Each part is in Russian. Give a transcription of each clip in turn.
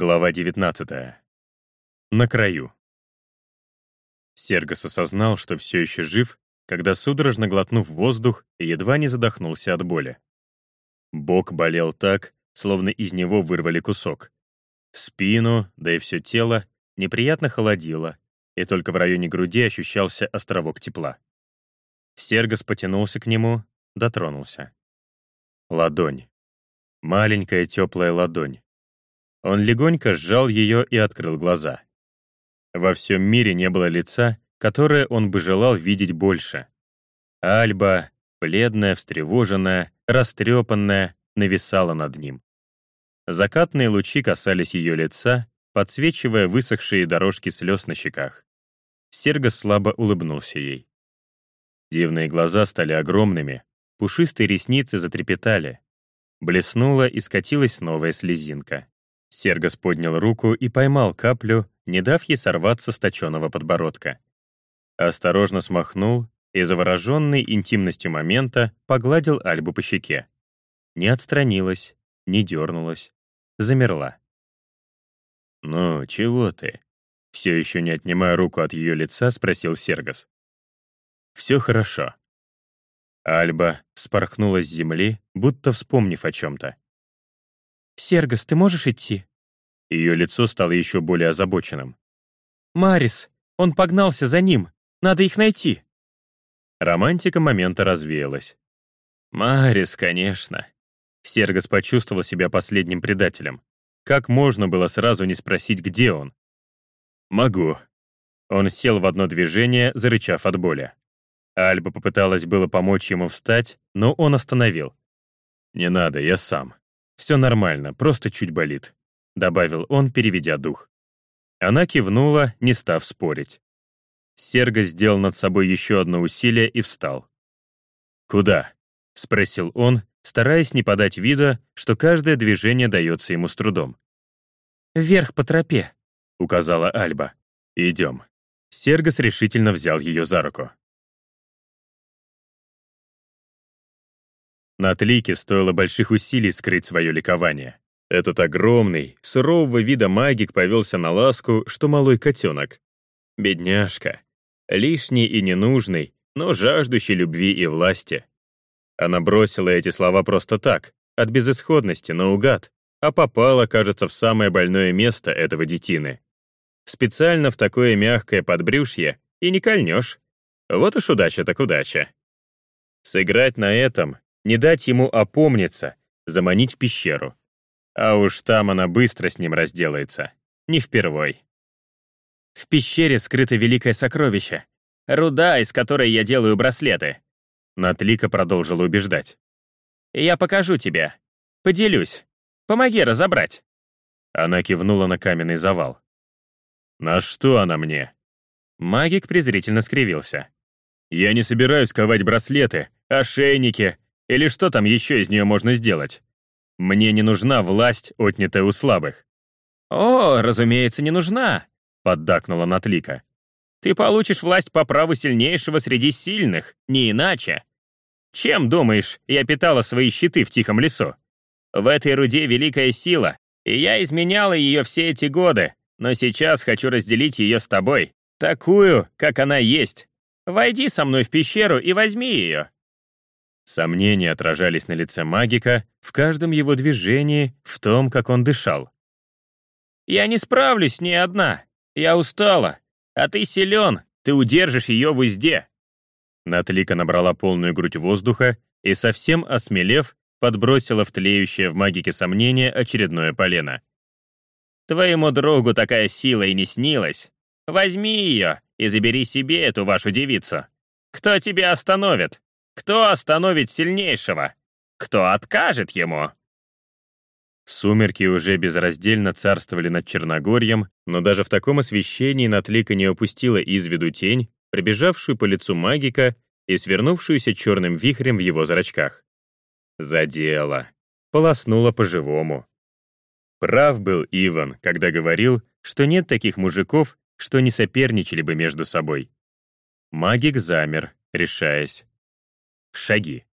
Глава 19. На краю. Сергос осознал, что все еще жив, когда, судорожно глотнув воздух, едва не задохнулся от боли. Бок болел так, словно из него вырвали кусок. Спину, да и все тело, неприятно холодило, и только в районе груди ощущался островок тепла. Сергос потянулся к нему, дотронулся. Ладонь. Маленькая теплая ладонь. Он легонько сжал ее и открыл глаза. Во всем мире не было лица, которое он бы желал видеть больше. Альба, бледная, встревоженная, растрепанная, нависала над ним. Закатные лучи касались ее лица, подсвечивая высохшие дорожки слез на щеках. Серго слабо улыбнулся ей. Дивные глаза стали огромными, пушистые ресницы затрепетали. Блеснула и скатилась новая слезинка. Сергос поднял руку и поймал каплю, не дав ей сорваться с точенного подбородка. Осторожно смахнул и, завороженный интимностью момента, погладил Альбу по щеке. Не отстранилась, не дернулась, замерла. «Ну, чего ты?» Все еще не отнимая руку от ее лица, спросил Сергос. «Все хорошо». Альба спорхнула с земли, будто вспомнив о чем-то. «Сергос, ты можешь идти?» Ее лицо стало еще более озабоченным. «Марис! Он погнался за ним! Надо их найти!» Романтика момента развеялась. «Марис, конечно!» Сергос почувствовал себя последним предателем. Как можно было сразу не спросить, где он? «Могу». Он сел в одно движение, зарычав от боли. Альба попыталась было помочь ему встать, но он остановил. «Не надо, я сам». «Все нормально, просто чуть болит», — добавил он, переведя дух. Она кивнула, не став спорить. Серго сделал над собой еще одно усилие и встал. «Куда?» — спросил он, стараясь не подать вида, что каждое движение дается ему с трудом. «Вверх по тропе», — указала Альба. «Идем». Сергос решительно взял ее за руку. На Тлике стоило больших усилий скрыть свое ликование. Этот огромный, сурового вида магик повелся на ласку, что малой котенок. Бедняжка. Лишний и ненужный, но жаждущий любви и власти. Она бросила эти слова просто так, от безысходности, наугад, а попала, кажется, в самое больное место этого детины. Специально в такое мягкое подбрюшье и не кольнешь. Вот уж удача так удача. Сыграть на этом не дать ему опомниться, заманить в пещеру. А уж там она быстро с ним разделается. Не впервой. В пещере скрыто великое сокровище. Руда, из которой я делаю браслеты. Натлика продолжила убеждать. Я покажу тебе. Поделюсь. Помоги разобрать. Она кивнула на каменный завал. «На что она мне?» Магик презрительно скривился. «Я не собираюсь ковать браслеты, ошейники, или что там еще из нее можно сделать? Мне не нужна власть, отнятая у слабых. «О, разумеется, не нужна», — поддакнула Натлика. «Ты получишь власть по праву сильнейшего среди сильных, не иначе. Чем, думаешь, я питала свои щиты в тихом лесу? В этой руде великая сила, и я изменяла ее все эти годы, но сейчас хочу разделить ее с тобой, такую, как она есть. Войди со мной в пещеру и возьми ее. Сомнения отражались на лице магика, в каждом его движении, в том, как он дышал. «Я не справлюсь с одна. Я устала. А ты силен, ты удержишь ее в узде». Натлика набрала полную грудь воздуха и, совсем осмелев, подбросила в тлеющее в магике сомнение очередное полено. «Твоему другу такая сила и не снилась. Возьми ее и забери себе эту вашу девицу. Кто тебя остановит?» Кто остановит сильнейшего? Кто откажет ему? Сумерки уже безраздельно царствовали над Черногорьем, но даже в таком освещении Натлика не опустила из виду тень, пробежавшую по лицу магика и свернувшуюся черным вихрем в его зрачках. Задела. Полоснула по-живому. Прав был Иван, когда говорил, что нет таких мужиков, что не соперничали бы между собой. Магик замер, решаясь. Шаги.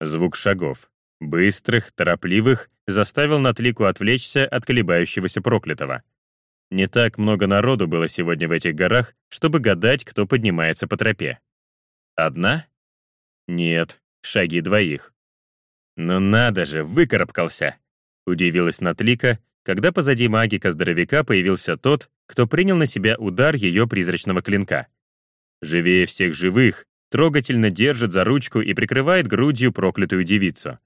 Звук шагов. Быстрых, торопливых, заставил Натлику отвлечься от колебающегося проклятого. Не так много народу было сегодня в этих горах, чтобы гадать, кто поднимается по тропе. Одна? Нет, шаги двоих. «Ну надо же, выкарабкался!» — удивилась Натлика, когда позади магика-здоровяка появился тот, кто принял на себя удар ее призрачного клинка. Живее всех живых, трогательно держит за ручку и прикрывает грудью проклятую девицу.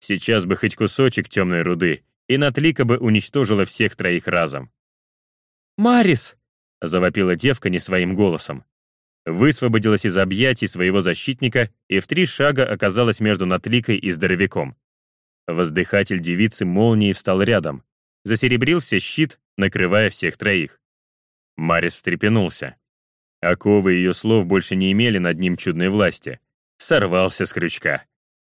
Сейчас бы хоть кусочек темной руды, и Натлика бы уничтожила всех троих разом. «Марис!» — завопила девка не своим голосом. Высвободилась из объятий своего защитника и в три шага оказалась между Натликой и здоровяком. Воздыхатель девицы молнией встал рядом. Засеребрился щит, накрывая всех троих. Марис встрепенулся. Оковы ее слов больше не имели над ним чудной власти. Сорвался с крючка.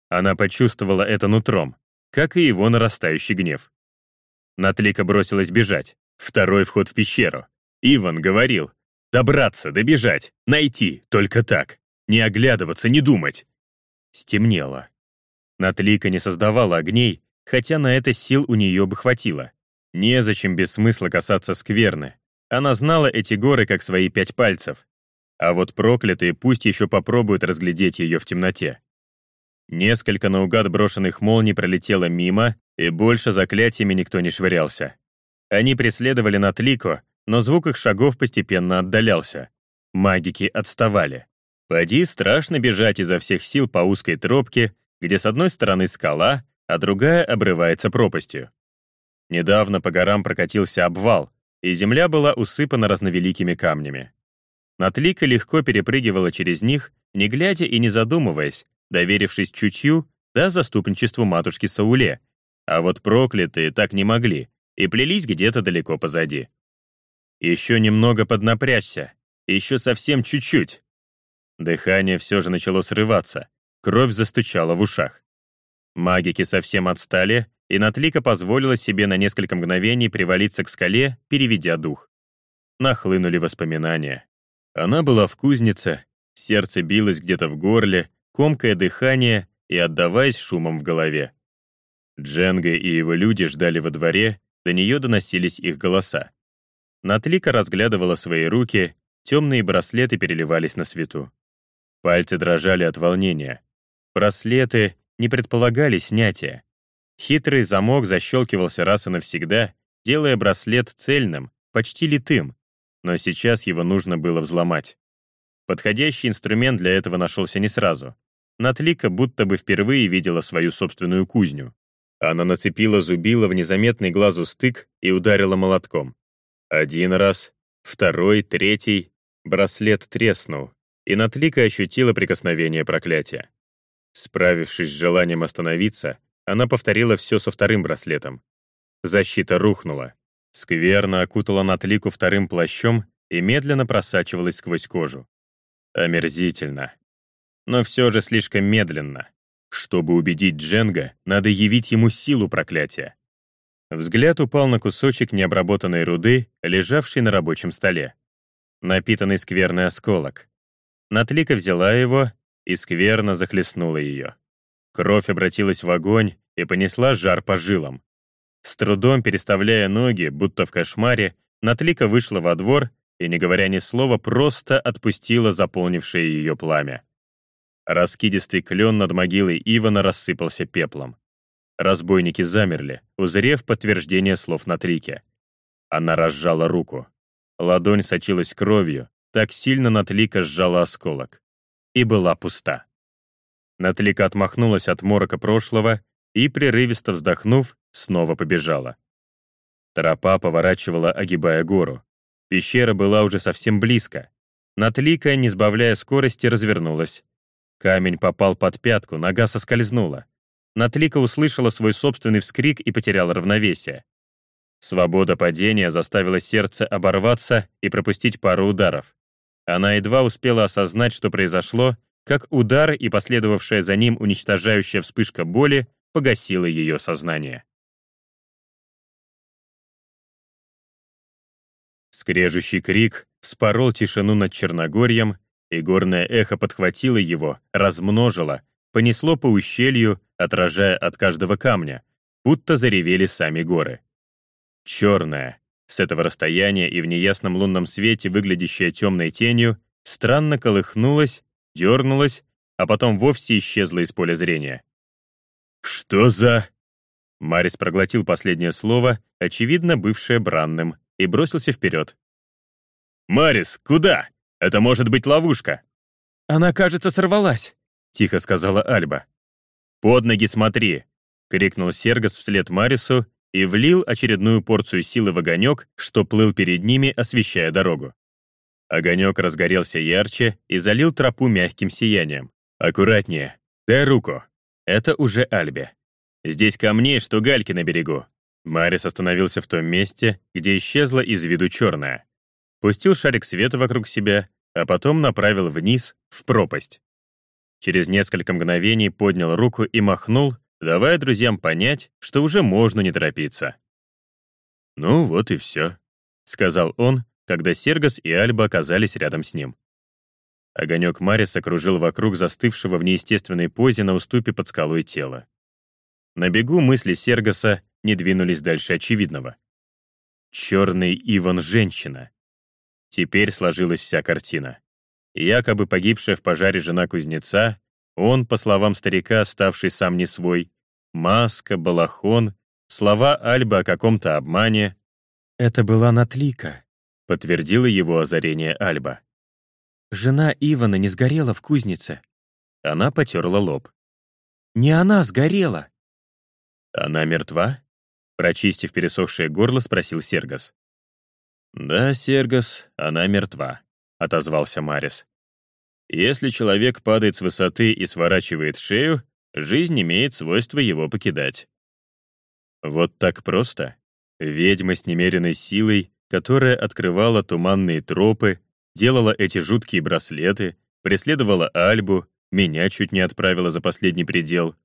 Она почувствовала это нутром, как и его нарастающий гнев. Натлика бросилась бежать. Второй вход в пещеру. Иван говорил, добраться, добежать, найти, только так. Не оглядываться, не думать. Стемнело. Натлика не создавала огней, хотя на это сил у нее бы хватило. Незачем без смысла касаться скверны. Она знала эти горы как свои пять пальцев. А вот проклятые пусть еще попробуют разглядеть ее в темноте. Несколько наугад брошенных молний пролетело мимо, и больше заклятиями никто не швырялся. Они преследовали Натлико, но звук их шагов постепенно отдалялся. Магики отставали. Поди страшно бежать изо всех сил по узкой тропке, где с одной стороны скала, а другая обрывается пропастью. Недавно по горам прокатился обвал, и земля была усыпана разновеликими камнями. Натлика легко перепрыгивала через них, не глядя и не задумываясь, доверившись чутью да заступничеству матушки Сауле, а вот проклятые так не могли и плелись где-то далеко позади. Еще немного поднапрячься, еще совсем чуть-чуть. Дыхание все же начало срываться, кровь застучала в ушах. Магики совсем отстали, и Натлика позволила себе на несколько мгновений привалиться к скале, переведя дух. Нахлынули воспоминания. Она была в кузнице, сердце билось где-то в горле, комкая дыхание и отдаваясь шумом в голове. Дженга и его люди ждали во дворе, до нее доносились их голоса. Натлика разглядывала свои руки, темные браслеты переливались на свету. Пальцы дрожали от волнения. Браслеты не предполагали снятия. Хитрый замок защелкивался раз и навсегда, делая браслет цельным, почти литым, но сейчас его нужно было взломать. Подходящий инструмент для этого нашелся не сразу. Натлика будто бы впервые видела свою собственную кузню. Она нацепила зубило в незаметный глазу стык и ударила молотком. Один раз, второй, третий. Браслет треснул, и Натлика ощутила прикосновение проклятия. Справившись с желанием остановиться, она повторила все со вторым браслетом. Защита рухнула. Скверно окутала Натлику вторым плащом и медленно просачивалась сквозь кожу. Омерзительно но все же слишком медленно. Чтобы убедить Дженга, надо явить ему силу проклятия. Взгляд упал на кусочек необработанной руды, лежавший на рабочем столе. Напитанный скверный осколок. Натлика взяла его и скверно захлестнула ее. Кровь обратилась в огонь и понесла жар по жилам. С трудом переставляя ноги, будто в кошмаре, Натлика вышла во двор и, не говоря ни слова, просто отпустила заполнившее ее пламя. Раскидистый клен над могилой Ивана рассыпался пеплом. Разбойники замерли, узрев подтверждение слов Натрике. Она разжала руку. Ладонь сочилась кровью, так сильно Натлика сжала осколок. И была пуста. Натлика отмахнулась от морока прошлого и, прерывисто вздохнув, снова побежала. Тропа поворачивала, огибая гору. Пещера была уже совсем близко. Натлика, не сбавляя скорости, развернулась Камень попал под пятку, нога соскользнула. Натлика услышала свой собственный вскрик и потеряла равновесие. Свобода падения заставила сердце оборваться и пропустить пару ударов. Она едва успела осознать, что произошло, как удар и последовавшая за ним уничтожающая вспышка боли погасила ее сознание. Скрежущий крик вспорол тишину над Черногорьем и горное эхо подхватило его, размножило, понесло по ущелью, отражая от каждого камня, будто заревели сами горы. Черная, с этого расстояния и в неясном лунном свете выглядящая темной тенью, странно колыхнулась, дернулась, а потом вовсе исчезла из поля зрения. «Что за...» Марис проглотил последнее слово, очевидно, бывшее бранным, и бросился вперед. «Марис, куда? Это может быть ловушка!» «Она, кажется, сорвалась», — тихо сказала Альба. «Под ноги смотри!» — крикнул Сергас вслед Марису и влил очередную порцию силы в огонек, что плыл перед ними, освещая дорогу. Огонек разгорелся ярче и залил тропу мягким сиянием. «Аккуратнее. Дай руку. Это уже Альбе. Здесь камней, что гальки на берегу». Марис остановился в том месте, где исчезла из виду черная. Пустил шарик света вокруг себя, а потом направил вниз, в пропасть. Через несколько мгновений поднял руку и махнул, давая друзьям понять, что уже можно не торопиться. «Ну вот и все», — сказал он, когда Сергас и Альба оказались рядом с ним. Огонек Марис окружил вокруг застывшего в неестественной позе на уступе под скалой тела. На бегу мысли Сергаса не двинулись дальше очевидного. Черный Иван — женщина. Теперь сложилась вся картина. Якобы погибшая в пожаре жена кузнеца, он, по словам старика, ставший сам не свой, маска, балахон, слова Альбы о каком-то обмане. «Это была Натлика», — подтвердила его озарение Альба. Жена Ивана не сгорела в кузнице. Она потерла лоб. Не она сгорела. Она мертва? Прочистив пересохшее горло, спросил Сергас. «Да, Сергас, она мертва», — отозвался Марис. «Если человек падает с высоты и сворачивает шею, жизнь имеет свойство его покидать». Вот так просто. Ведьма с немеренной силой, которая открывала туманные тропы, делала эти жуткие браслеты, преследовала Альбу, меня чуть не отправила за последний предел.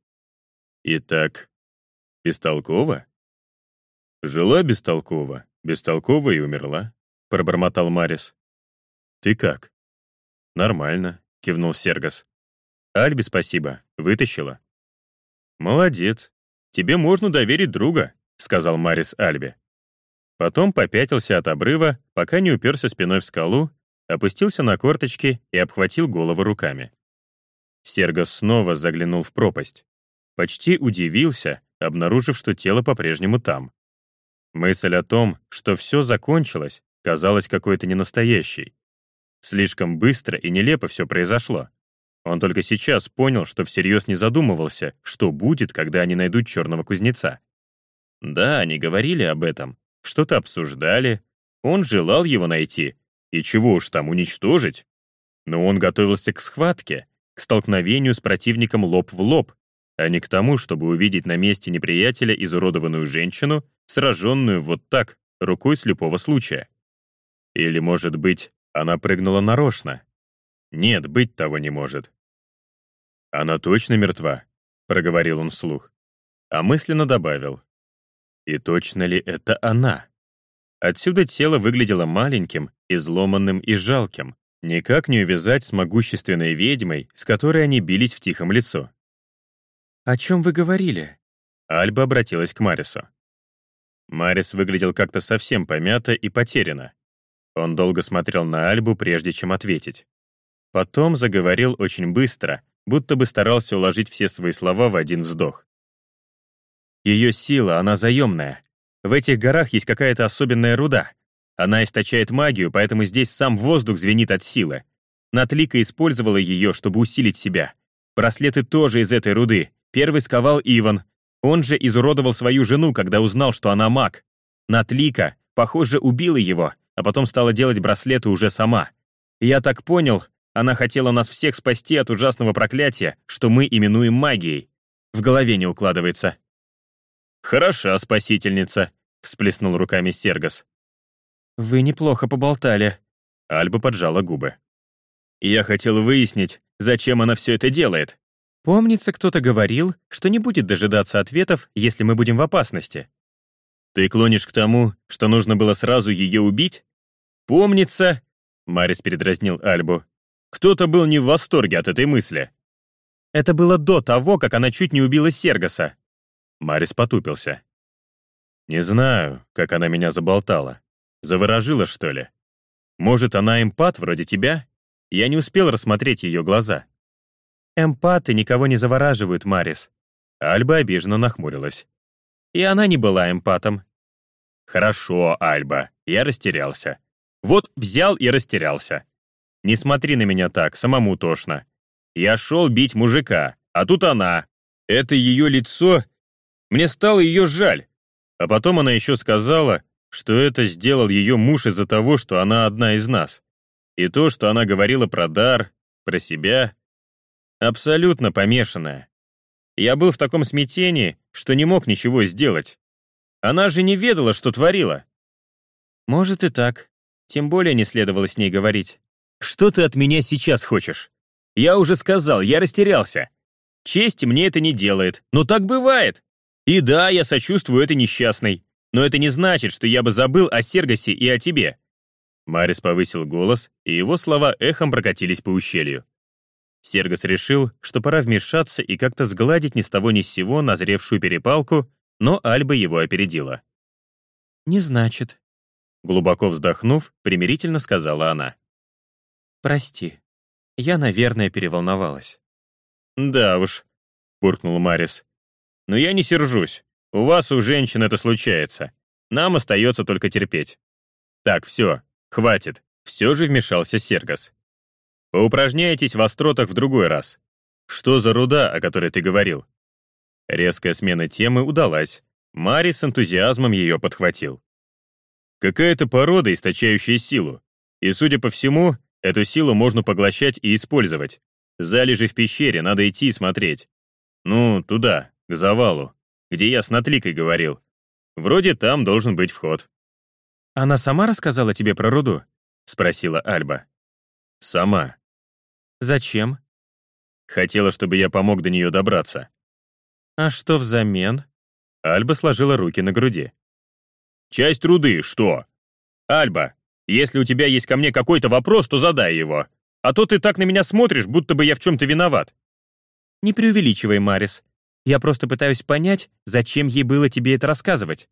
Итак, бестолково? Жила бестолково, бестолково и умерла, пробормотал Марис. Ты как? Нормально, кивнул Сергас. Альбе спасибо, вытащила. Молодец. Тебе можно доверить друга, сказал Марис Альбе. Потом попятился от обрыва, пока не уперся спиной в скалу опустился на корточки и обхватил голову руками. Сергос снова заглянул в пропасть. Почти удивился, обнаружив, что тело по-прежнему там. Мысль о том, что все закончилось, казалась какой-то ненастоящей. Слишком быстро и нелепо все произошло. Он только сейчас понял, что всерьез не задумывался, что будет, когда они найдут черного кузнеца. Да, они говорили об этом, что-то обсуждали. Он желал его найти, и чего уж там уничтожить? Но он готовился к схватке, к столкновению с противником лоб в лоб, а не к тому, чтобы увидеть на месте неприятеля изуродованную женщину, сраженную вот так, рукой слепого случая. Или, может быть, она прыгнула нарочно? Нет, быть того не может. «Она точно мертва», — проговорил он вслух, а мысленно добавил. «И точно ли это она?» Отсюда тело выглядело маленьким, изломанным и жалким, никак не увязать с могущественной ведьмой, с которой они бились в тихом лицо. «О чем вы говорили?» Альба обратилась к Марису. Марис выглядел как-то совсем помято и потеряно. Он долго смотрел на Альбу, прежде чем ответить. Потом заговорил очень быстро, будто бы старался уложить все свои слова в один вздох. Ее сила, она заемная. В этих горах есть какая-то особенная руда. Она источает магию, поэтому здесь сам воздух звенит от силы. Натлика использовала ее, чтобы усилить себя. Браслеты тоже из этой руды. Первый сковал Иван. Он же изуродовал свою жену, когда узнал, что она маг. Натлика, похоже, убила его, а потом стала делать браслеты уже сама. Я так понял, она хотела нас всех спасти от ужасного проклятия, что мы именуем магией. В голове не укладывается. «Хороша спасительница», — всплеснул руками Сергас. «Вы неплохо поболтали». Альба поджала губы. «Я хотел выяснить, зачем она все это делает». «Помнится, кто-то говорил, что не будет дожидаться ответов, если мы будем в опасности». «Ты клонишь к тому, что нужно было сразу ее убить?» «Помнится...» — Марис передразнил Альбу. «Кто-то был не в восторге от этой мысли». «Это было до того, как она чуть не убила Сергаса», Марис потупился. «Не знаю, как она меня заболтала. Заворожила, что ли? Может, она эмпат вроде тебя? Я не успел рассмотреть ее глаза». «Эмпаты никого не завораживают, Марис». Альба обиженно нахмурилась. «И она не была эмпатом». «Хорошо, Альба, я растерялся. Вот взял и растерялся. Не смотри на меня так, самому тошно. Я шел бить мужика, а тут она. Это ее лицо. Мне стало ее жаль. А потом она еще сказала, что это сделал ее муж из-за того, что она одна из нас. И то, что она говорила про дар, про себя. Абсолютно помешанная. Я был в таком смятении, что не мог ничего сделать. Она же не ведала, что творила. Может и так. Тем более не следовало с ней говорить. Что ты от меня сейчас хочешь? Я уже сказал, я растерялся. Чести мне это не делает, но так бывает. И да, я сочувствую этой несчастной, но это не значит, что я бы забыл о Сергасе и о тебе». Марис повысил голос, и его слова эхом прокатились по ущелью. Сергас решил, что пора вмешаться и как-то сгладить ни с того ни с сего назревшую перепалку, но Альба его опередила. «Не значит», — глубоко вздохнув, примирительно сказала она. «Прости, я, наверное, переволновалась». «Да уж», — буркнул Марис. «Но я не сержусь. У вас, у женщин, это случается. Нам остается только терпеть». «Так, все, хватит», — все же вмешался Сергас. «Поупражняйтесь в остротах в другой раз. Что за руда, о которой ты говорил?» Резкая смена темы удалась. Марис с энтузиазмом ее подхватил. «Какая-то порода, источающая силу. И, судя по всему, эту силу можно поглощать и использовать. Залежи в пещере, надо идти и смотреть. Ну, туда, к завалу, где я с Натликой говорил. Вроде там должен быть вход». «Она сама рассказала тебе про руду?» — спросила Альба. «Сама». «Зачем?» «Хотела, чтобы я помог до нее добраться». «А что взамен?» Альба сложила руки на груди. «Часть руды, что?» «Альба, если у тебя есть ко мне какой-то вопрос, то задай его. А то ты так на меня смотришь, будто бы я в чем-то виноват». «Не преувеличивай, Марис. Я просто пытаюсь понять, зачем ей было тебе это рассказывать».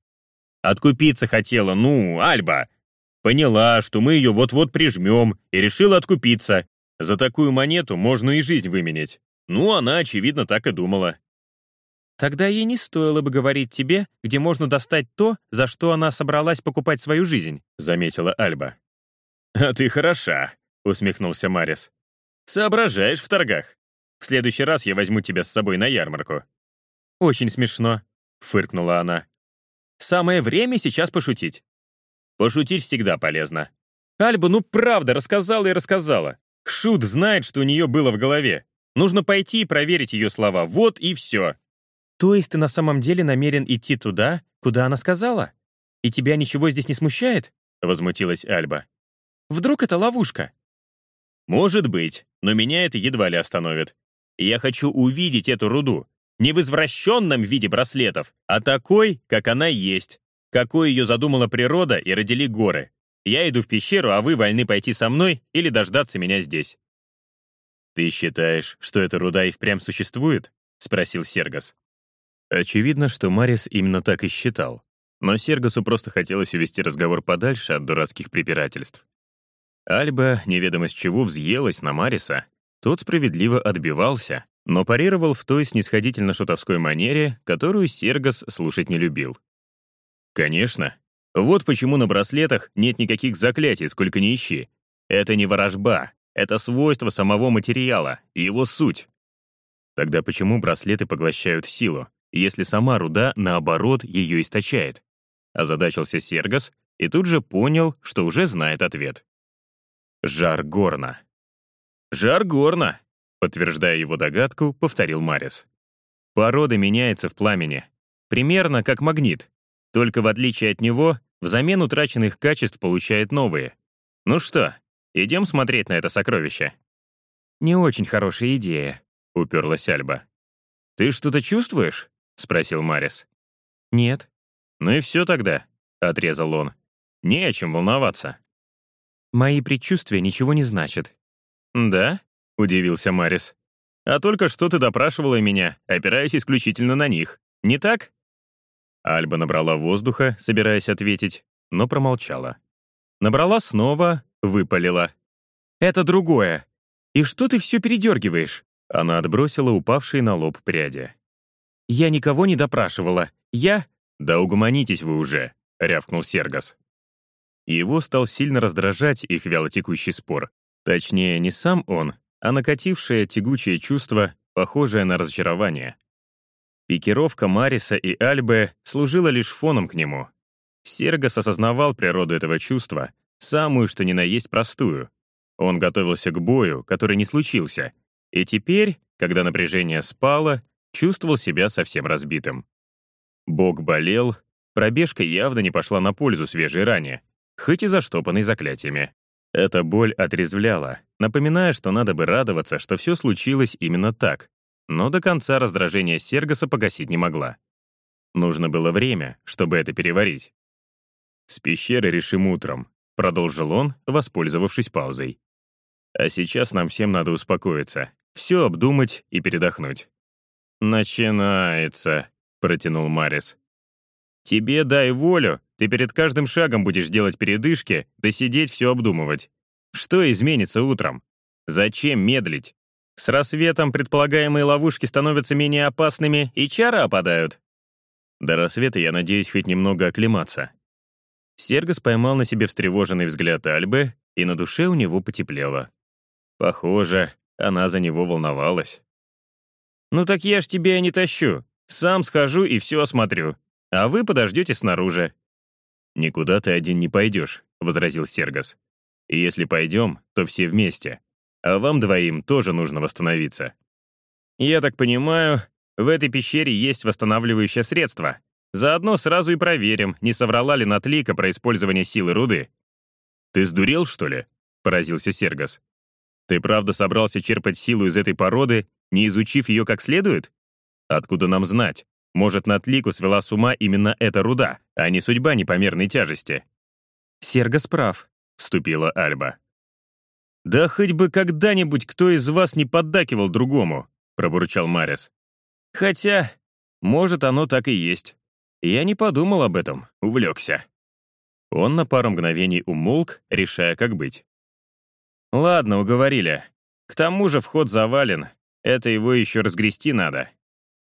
«Откупиться хотела, ну, Альба. Поняла, что мы ее вот-вот прижмем, и решила откупиться. За такую монету можно и жизнь выменять. Ну, она, очевидно, так и думала». «Тогда ей не стоило бы говорить тебе, где можно достать то, за что она собралась покупать свою жизнь», — заметила Альба. «А ты хороша», — усмехнулся Марис. «Соображаешь в торгах. В следующий раз я возьму тебя с собой на ярмарку». «Очень смешно», — фыркнула она. «Самое время сейчас пошутить». «Пошутить всегда полезно». Альба, ну правда, рассказала и рассказала. Шут знает, что у нее было в голове. Нужно пойти и проверить ее слова. Вот и все. То есть ты на самом деле намерен идти туда, куда она сказала? И тебя ничего здесь не смущает? Возмутилась Альба. Вдруг это ловушка? Может быть, но меня это едва ли остановит. Я хочу увидеть эту руду. Не в извращенном виде браслетов, а такой, как она есть. Какой ее задумала природа и родили горы. Я иду в пещеру, а вы вольны пойти со мной или дождаться меня здесь. «Ты считаешь, что эта руда и впрямь существует?» — спросил Сергас. Очевидно, что Марис именно так и считал. Но Сергасу просто хотелось увести разговор подальше от дурацких препирательств. Альба, неведомо с чего, взъелась на Мариса. Тот справедливо отбивался, но парировал в той снисходительно-шутовской манере, которую Сергас слушать не любил. Конечно. Вот почему на браслетах нет никаких заклятий, сколько ни ищи. Это не ворожба, это свойство самого материала, его суть. Тогда почему браслеты поглощают силу, если сама руда, наоборот, ее источает? Озадачился Сергас и тут же понял, что уже знает ответ. Жар горна. Жар горна, подтверждая его догадку, повторил Марис. Порода меняется в пламени. Примерно как магнит. Только в отличие от него, взамен утраченных качеств получает новые. Ну что, идем смотреть на это сокровище? Не очень хорошая идея, уперлась Альба. Ты что-то чувствуешь? спросил Марис. Нет. Ну и все тогда, отрезал он. Не о чем волноваться. Мои предчувствия ничего не значат». «Да?» — удивился Марис. «А только что ты допрашивала меня, опираясь исключительно на них. Не так?» Альба набрала воздуха, собираясь ответить, но промолчала. Набрала снова, выпалила. «Это другое. И что ты все передергиваешь?» Она отбросила упавшие на лоб пряди. «Я никого не допрашивала. Я...» «Да угомонитесь вы уже», — рявкнул Сергас. Его стал сильно раздражать их вялотекущий спор. Точнее, не сам он, а накатившее тягучее чувство, похожее на разочарование. Пикировка Мариса и Альбы служила лишь фоном к нему. Сергас осознавал природу этого чувства, самую что ни на есть простую. Он готовился к бою, который не случился, и теперь, когда напряжение спало, чувствовал себя совсем разбитым. Бог болел, пробежка явно не пошла на пользу свежей ране, хоть и заштопанной заклятиями. Эта боль отрезвляла, напоминая, что надо бы радоваться, что все случилось именно так, но до конца раздражение Сергаса погасить не могла. Нужно было время, чтобы это переварить. «С пещеры решим утром», — продолжил он, воспользовавшись паузой. «А сейчас нам всем надо успокоиться, все обдумать и передохнуть». «Начинается», — протянул Марис. «Тебе дай волю, ты перед каждым шагом будешь делать передышки, да сидеть все обдумывать. Что изменится утром? Зачем медлить? С рассветом предполагаемые ловушки становятся менее опасными, и чары опадают. До рассвета я надеюсь хоть немного оклематься. Сергос поймал на себе встревоженный взгляд Альбы, и на душе у него потеплело. Похоже, она за него волновалась. «Ну так я ж тебя не тащу. Сам схожу и все осмотрю. А вы подождете снаружи». «Никуда ты один не пойдешь», — возразил Сергос. «И если пойдем, то все вместе а вам двоим тоже нужно восстановиться. Я так понимаю, в этой пещере есть восстанавливающее средство. Заодно сразу и проверим, не соврала ли Натлика про использование силы руды. «Ты сдурел, что ли?» — поразился Сергас. «Ты правда собрался черпать силу из этой породы, не изучив ее как следует? Откуда нам знать? Может, Натлику свела с ума именно эта руда, а не судьба непомерной тяжести?» «Сергас прав», — вступила Альба. «Да хоть бы когда-нибудь кто из вас не поддакивал другому», — пробурчал Марис. «Хотя, может, оно так и есть. Я не подумал об этом, увлекся». Он на пару мгновений умолк, решая, как быть. «Ладно, уговорили. К тому же вход завален. Это его еще разгрести надо.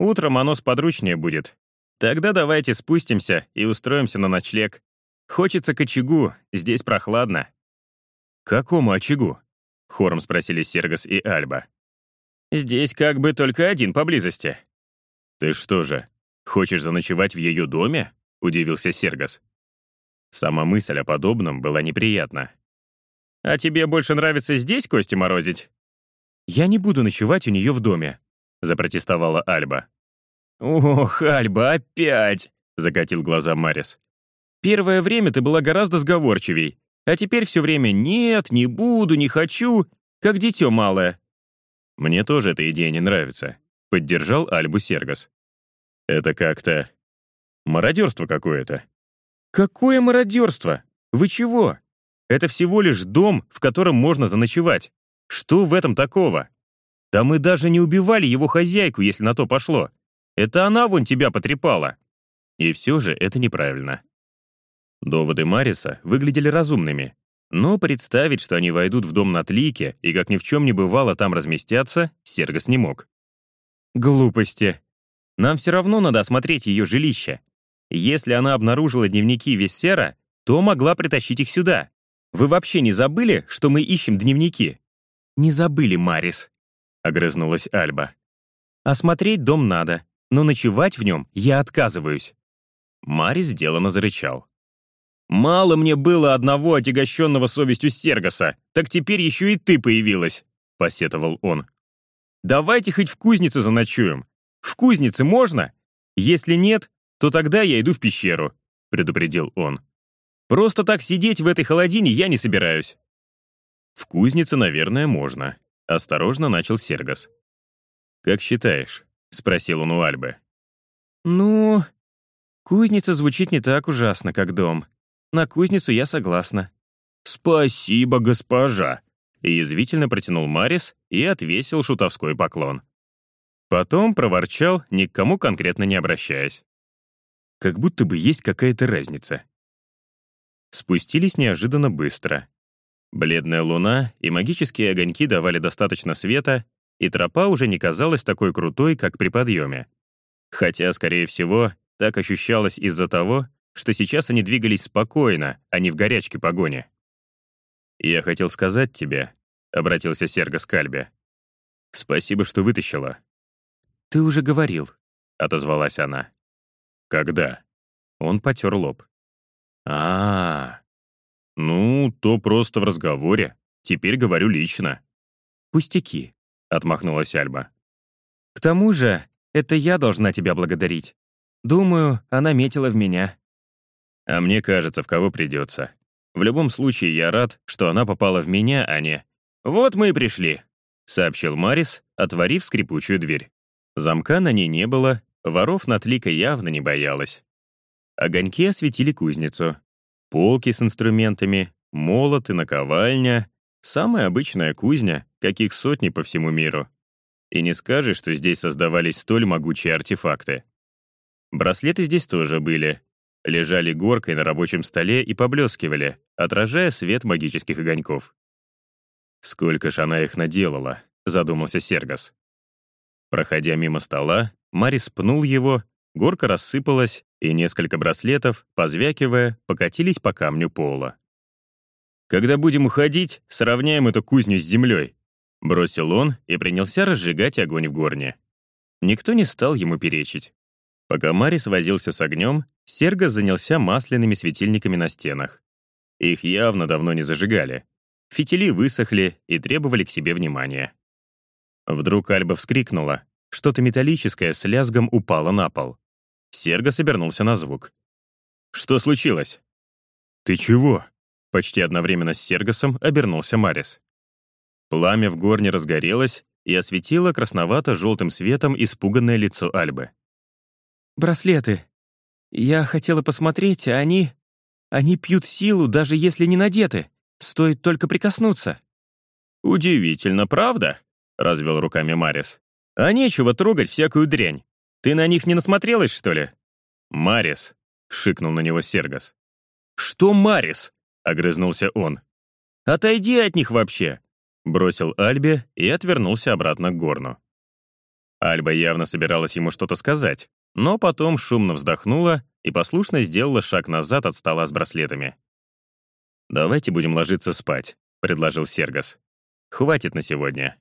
Утром оно сподручнее будет. Тогда давайте спустимся и устроимся на ночлег. Хочется к очагу, здесь прохладно». «Какому очагу?» — хором спросили Сергас и Альба. «Здесь как бы только один поблизости». «Ты что же, хочешь заночевать в ее доме?» — удивился Сергас. Сама мысль о подобном была неприятна. «А тебе больше нравится здесь кости морозить?» «Я не буду ночевать у нее в доме», — запротестовала Альба. «Ох, Альба, опять!» — закатил глаза Марис. «Первое время ты была гораздо сговорчивей, а теперь все время «нет», «не буду», «не хочу», как дитё малое. «Мне тоже эта идея не нравится», — поддержал Альбу Сергас. «Это как-то... мародерство какое-то». «Какое мародерство? Вы чего? Это всего лишь дом, в котором можно заночевать. Что в этом такого? Да мы даже не убивали его хозяйку, если на то пошло. Это она вон тебя потрепала». И все же это неправильно. Доводы Мариса выглядели разумными, но представить, что они войдут в дом на Тлике и как ни в чем не бывало там разместятся, Сергос не мог. «Глупости. Нам все равно надо осмотреть ее жилище. Если она обнаружила дневники Вессера, то могла притащить их сюда. Вы вообще не забыли, что мы ищем дневники?» «Не забыли, Марис», — огрызнулась Альба. «Осмотреть дом надо, но ночевать в нем я отказываюсь». Марис делано зарычал. «Мало мне было одного отягощенного совестью Сергоса, так теперь еще и ты появилась», — посетовал он. «Давайте хоть в кузнице заночуем. В кузнице можно? Если нет, то тогда я иду в пещеру», — предупредил он. «Просто так сидеть в этой холодине я не собираюсь». «В кузнице, наверное, можно», — осторожно начал Сергос. «Как считаешь?» — спросил он у Альбы. «Ну, кузница звучит не так ужасно, как дом», на кузницу я согласна». «Спасибо, госпожа», — язвительно протянул Марис и отвесил шутовской поклон. Потом проворчал, ни к кому конкретно не обращаясь. как будто бы есть какая-то разница. Спустились неожиданно быстро. Бледная луна и магические огоньки давали достаточно света, и тропа уже не казалась такой крутой, как при подъеме. Хотя, скорее всего, так ощущалось из-за того, что сейчас они двигались спокойно, а не в горячке погони. «Я хотел сказать тебе», — обратился Серго к Кальбе. «Спасибо, что вытащила». «Ты уже говорил», — отозвалась она. «Когда?» Он потер лоб. а, -а, -а. Ну, то просто в разговоре. Теперь говорю лично». «Пустяки», — отмахнулась Альба. «К тому же, это я должна тебя благодарить. Думаю, она метила в меня». А мне кажется, в кого придется. В любом случае, я рад, что она попала в меня, а не «Вот мы и пришли», — сообщил Марис, отворив скрипучую дверь. Замка на ней не было, воров Натлика явно не боялась. Огоньки осветили кузницу. Полки с инструментами, молот и наковальня. Самая обычная кузня, каких сотни по всему миру. И не скажешь, что здесь создавались столь могучие артефакты. Браслеты здесь тоже были, лежали горкой на рабочем столе и поблескивали, отражая свет магических огоньков. «Сколько ж она их наделала», — задумался Сергас. Проходя мимо стола, Марис пнул его, горка рассыпалась, и несколько браслетов, позвякивая, покатились по камню пола. «Когда будем уходить, сравняем эту кузню с землей», — бросил он и принялся разжигать огонь в горне. Никто не стал ему перечить. Пока Марис возился с огнем, Серго занялся масляными светильниками на стенах. Их явно давно не зажигали. Фитили высохли и требовали к себе внимания. Вдруг Альба вскрикнула. Что-то металлическое с лязгом упало на пол. Серго собернулся на звук. «Что случилось?» «Ты чего?» Почти одновременно с Сергосом обернулся Марис. Пламя в горне разгорелось и осветило красновато-желтым светом испуганное лицо Альбы. «Браслеты. Я хотела посмотреть, а они... Они пьют силу, даже если не надеты. Стоит только прикоснуться». «Удивительно, правда?» — развел руками Марис. «А нечего трогать всякую дрянь. Ты на них не насмотрелась, что ли?» «Марис», — шикнул на него Сергас. «Что Марис?» — огрызнулся он. «Отойди от них вообще!» — бросил Альбе и отвернулся обратно к горну. Альба явно собиралась ему что-то сказать, но потом шумно вздохнула и послушно сделала шаг назад от стола с браслетами. «Давайте будем ложиться спать», — предложил Сергас. «Хватит на сегодня».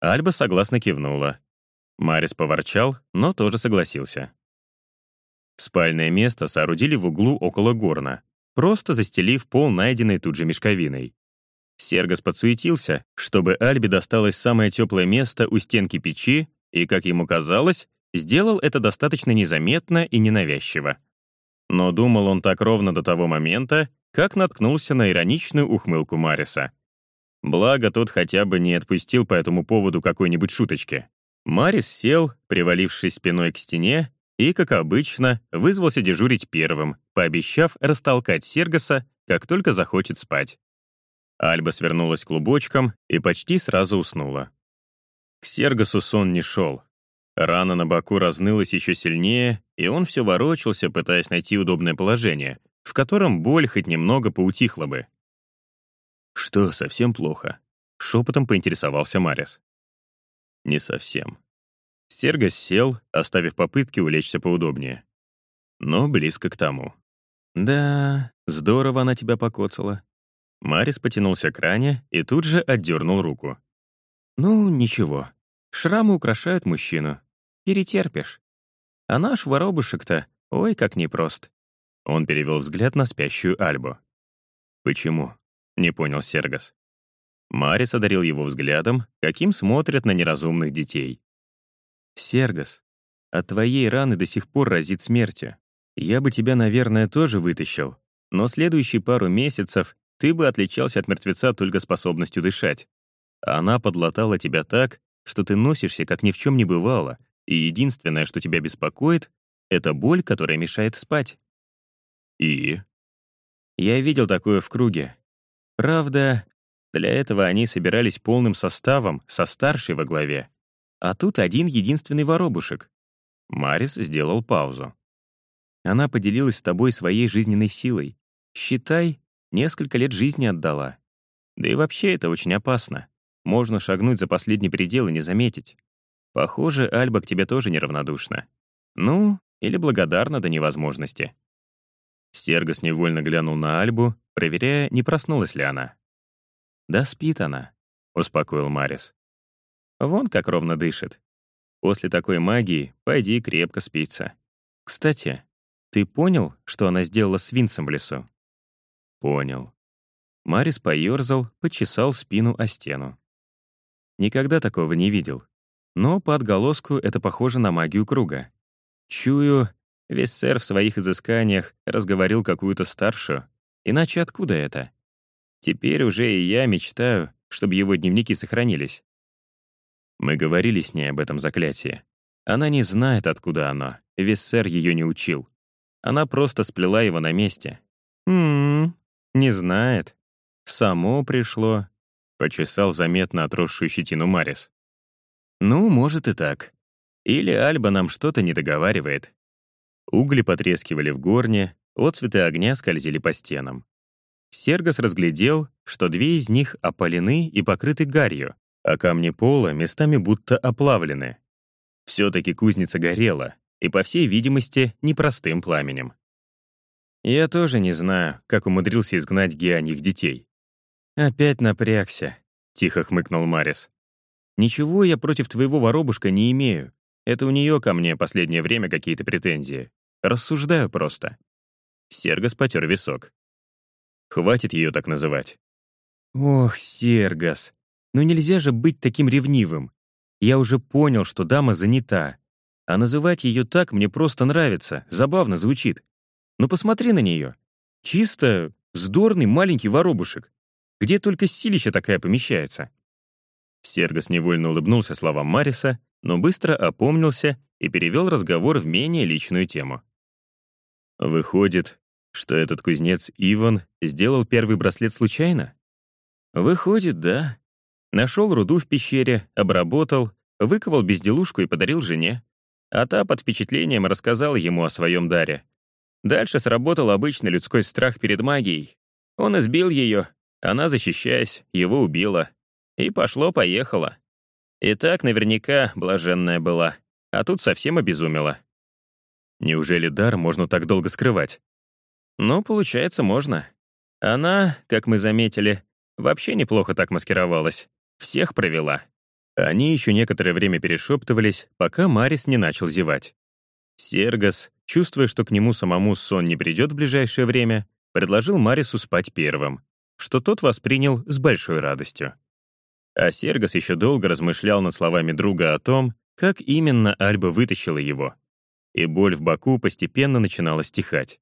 Альба согласно кивнула. Марис поворчал, но тоже согласился. Спальное место соорудили в углу около горна, просто застелив пол найденной тут же мешковиной. Сергас подсуетился, чтобы Альбе досталось самое теплое место у стенки печи, и, как ему казалось, Сделал это достаточно незаметно и ненавязчиво. Но думал он так ровно до того момента, как наткнулся на ироничную ухмылку Мариса. Благо, тот хотя бы не отпустил по этому поводу какой-нибудь шуточки. Марис сел, привалившись спиной к стене, и, как обычно, вызвался дежурить первым, пообещав растолкать Сергоса, как только захочет спать. Альба свернулась клубочком и почти сразу уснула. К Сергосу сон не шел. Рана на боку разнылась еще сильнее, и он все ворочался, пытаясь найти удобное положение, в котором боль хоть немного поутихла бы. «Что, совсем плохо?» — шепотом поинтересовался Марис. «Не совсем». Серго сел, оставив попытки улечься поудобнее. Но близко к тому. «Да, здорово она тебя покоцала». Марис потянулся к ране и тут же отдернул руку. «Ну, ничего, Шрамы украшают мужчину. Перетерпишь. А наш воробушек-то, ой, как непрост. Он перевел взгляд на спящую Альбу. «Почему?» — не понял Сергас. Марис одарил его взглядом, каким смотрят на неразумных детей. «Сергас, от твоей раны до сих пор разит смертью. Я бы тебя, наверное, тоже вытащил, но следующие пару месяцев ты бы отличался от мертвеца только способностью дышать. Она подлатала тебя так, что ты носишься, как ни в чем не бывало, и единственное, что тебя беспокоит, это боль, которая мешает спать. И? Я видел такое в круге. Правда, для этого они собирались полным составом, со старшей во главе. А тут один единственный воробушек. Марис сделал паузу. Она поделилась с тобой своей жизненной силой. Считай, несколько лет жизни отдала. Да и вообще это очень опасно. Можно шагнуть за последний предел и не заметить. Похоже, Альба к тебе тоже неравнодушна. Ну, или благодарна до невозможности. Сергос невольно глянул на Альбу, проверяя, не проснулась ли она. «Да спит она», — успокоил Марис. «Вон как ровно дышит. После такой магии пойди крепко спится. Кстати, ты понял, что она сделала с Винсом в лесу?» «Понял». Марис поерзал, почесал спину о стену. Никогда такого не видел. Но по отголоску это похоже на магию круга. Чую, весь сэр в своих изысканиях разговорил какую-то старшую. Иначе откуда это? Теперь уже и я мечтаю, чтобы его дневники сохранились. Мы говорили с ней об этом заклятии. Она не знает, откуда оно. Виссер ее не учил. Она просто сплела его на месте. «М-м, не знает. Само пришло», — почесал заметно отросшую щетину Марис. «Ну, может и так. Или Альба нам что-то не договаривает». Угли потрескивали в горне, отцветы огня скользили по стенам. Сергос разглядел, что две из них опалены и покрыты гарью, а камни пола местами будто оплавлены. Все-таки кузница горела, и, по всей видимости, непростым пламенем. Я тоже не знаю, как умудрился изгнать Геаньих детей. «Опять напрягся», — тихо хмыкнул Марис. «Ничего я против твоего воробушка не имею. Это у нее ко мне последнее время какие-то претензии. Рассуждаю просто». Сергос потер висок. Хватит ее так называть. «Ох, Сергос, ну нельзя же быть таким ревнивым. Я уже понял, что дама занята. А называть ее так мне просто нравится, забавно звучит. Ну посмотри на нее. Чисто вздорный маленький воробушек. Где только силища такая помещается. Сергос невольно улыбнулся словам Мариса, но быстро опомнился и перевел разговор в менее личную тему. «Выходит, что этот кузнец Иван сделал первый браслет случайно?» «Выходит, да», Нашел руду в пещере, обработал, выковал безделушку и подарил жене. А та под впечатлением рассказала ему о своем даре. Дальше сработал обычный людской страх перед магией. Он избил ее, она, защищаясь, его убила. И пошло-поехало. И так наверняка блаженная была, а тут совсем обезумела. Неужели дар можно так долго скрывать? Ну, получается, можно. Она, как мы заметили, вообще неплохо так маскировалась. Всех провела. Они еще некоторое время перешептывались, пока Марис не начал зевать. Сергас, чувствуя, что к нему самому сон не придет в ближайшее время, предложил Марису спать первым, что тот воспринял с большой радостью. А Сергас еще долго размышлял над словами друга о том, как именно Альба вытащила его. И боль в боку постепенно начинала стихать.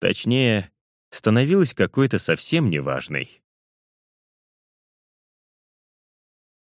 Точнее, становилась какой-то совсем неважной.